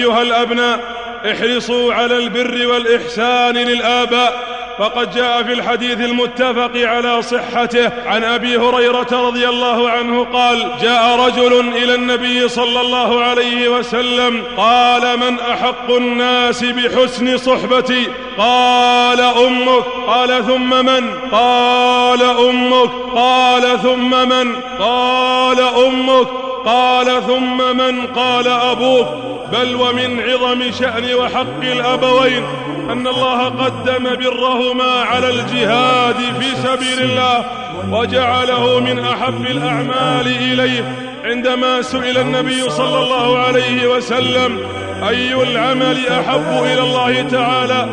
أيها الأبناء احرصوا على البر والإحسان للآباء. فقد جاء في الحديث المتفق على صحته عن أبي هريرة رضي الله عنه قال جاء رجل إلى النبي صلى الله عليه وسلم قال من أحق الناس بحسن صحبتي؟ قال أمك. قال ثم من؟ قال أمك. قال ثم من؟ قال أمك. قال ثم من قال أبوك بل ومن عظم شأن وحق الأبوين أن الله قدم برهما على الجهاد في سبيل الله وجعله من أحب الأعمال إليه عندما سئل النبي صلى الله عليه وسلم أي العمل أحب إلى الله تعالى؟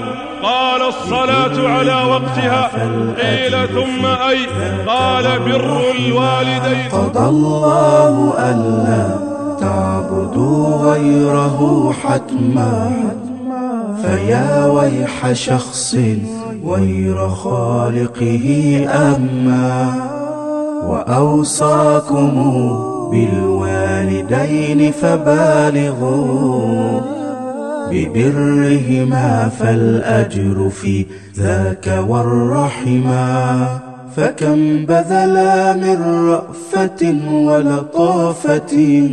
قال الصلاة على وقتها. قيل ثم أي؟ قال بر الوالدين. قضى الله ألا تعبدوا غيره حتما فيا ويح شخص غير خالقه أما وأوصاكم بالوالدين فبالغوا ببرهما فالأجر في ذاك والرحما فكم بذلا من رأفة ولطافة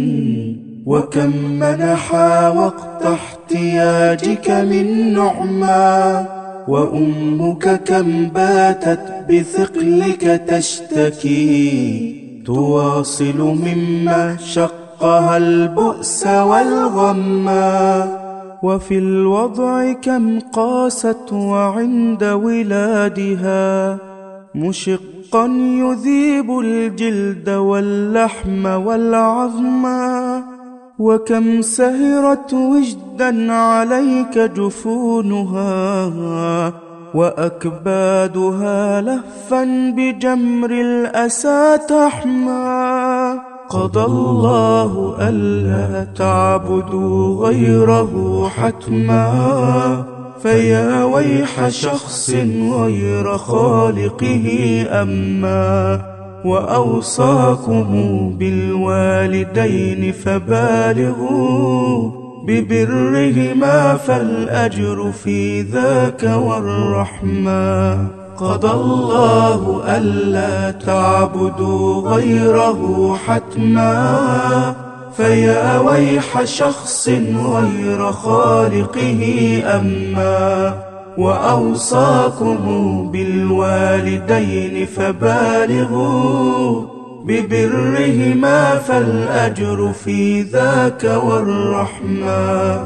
وكم منحا وقت احتياجك من نعما. وأمك كم باتت بثقلك تشتكي تواصل مما شقها البؤس والغما وفي الوضع كم قاست وعند ولادها مشقا يذيب الجلد واللحم والعظما وكم سهرت وجدا عليك جفونها وأكبادها لهفا بجمر الأسى تحمى. قضى الله ألا تعبدوا غيره حتما. فيا ويح شخص غير خالقه أما. وأوصاكم بالوالدين فبالغوا. ببرهما فالأجر في ذاك والرحمة. قضى الله ألا تعبدوا غيره حتما. فيا ويح شخص غير خالقه أما. وأوصاكم بالوالدين فبالغوا. ببرهما فالأجر في ذاك والرحمة.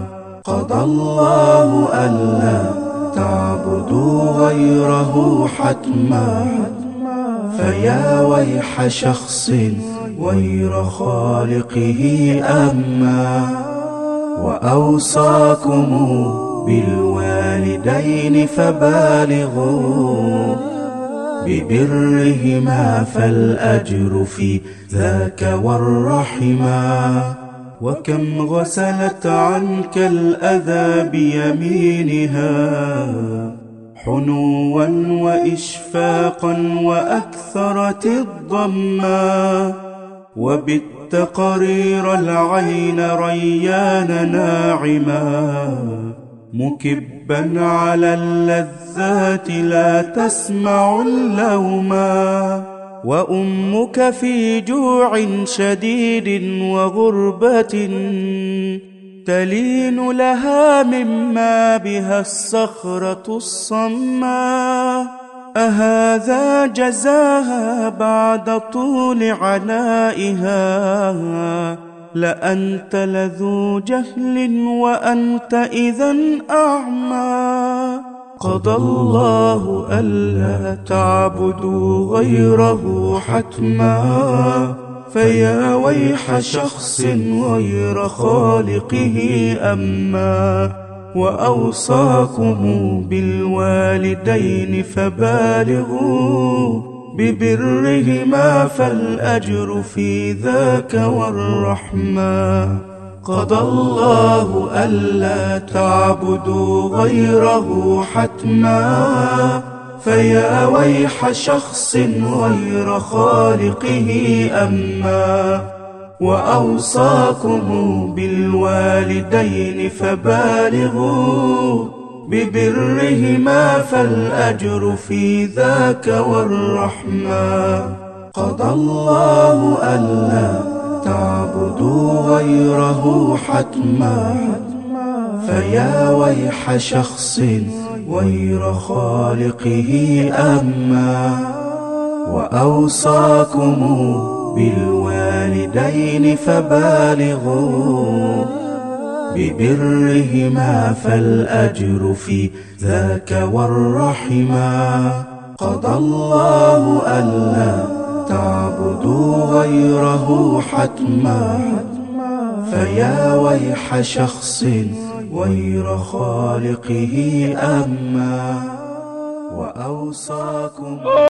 قضى الله ألا تعبدوا غيره حتما. فيا ويح شخص غير خالقه أما. وأوصاكم بالوالدين فبالغوا. ببرهما فالأجر في ذاك والرحما وكم غسلت عنك الأذى بيمينها حنوا وإشفاقا وأكثرت الضما وبت قرير العين ريان ناعما مكبا على اللذات لا تسمع اللوما وأمك في جوع شديد وغربة تلين لها مما بها الصخرة الصما أهذا جزاها بعد طول عنائها. لأنت لذو جهل وأنت إذا أعمى. قضى الله ألا تعبدوا غيره حتما. فيا ويح شخص غير خالقه أما. وأوصاكم بالوالدين فبالغوا. ببرهما فالأجر في ذاك والرحمة. قضى الله ألا تعبدوا غيره حتما. فيا ويح شخص غير خالقه أما. وأوصاكم بالوالدين فبالغوا. ببرهما فالأجر في ذاك والرحمة. قضى الله ألا تعبدوا غيره حتما. فيا ويح شخص غير خالقه أما. وأوصاكم بالوالدين فبالغوا. ببرهما فالأجر في ذاك والرحما قضى الله ألا تعبدوا غيره حتما. فيا ويح شخص غير خالقه أما. وأوصاكم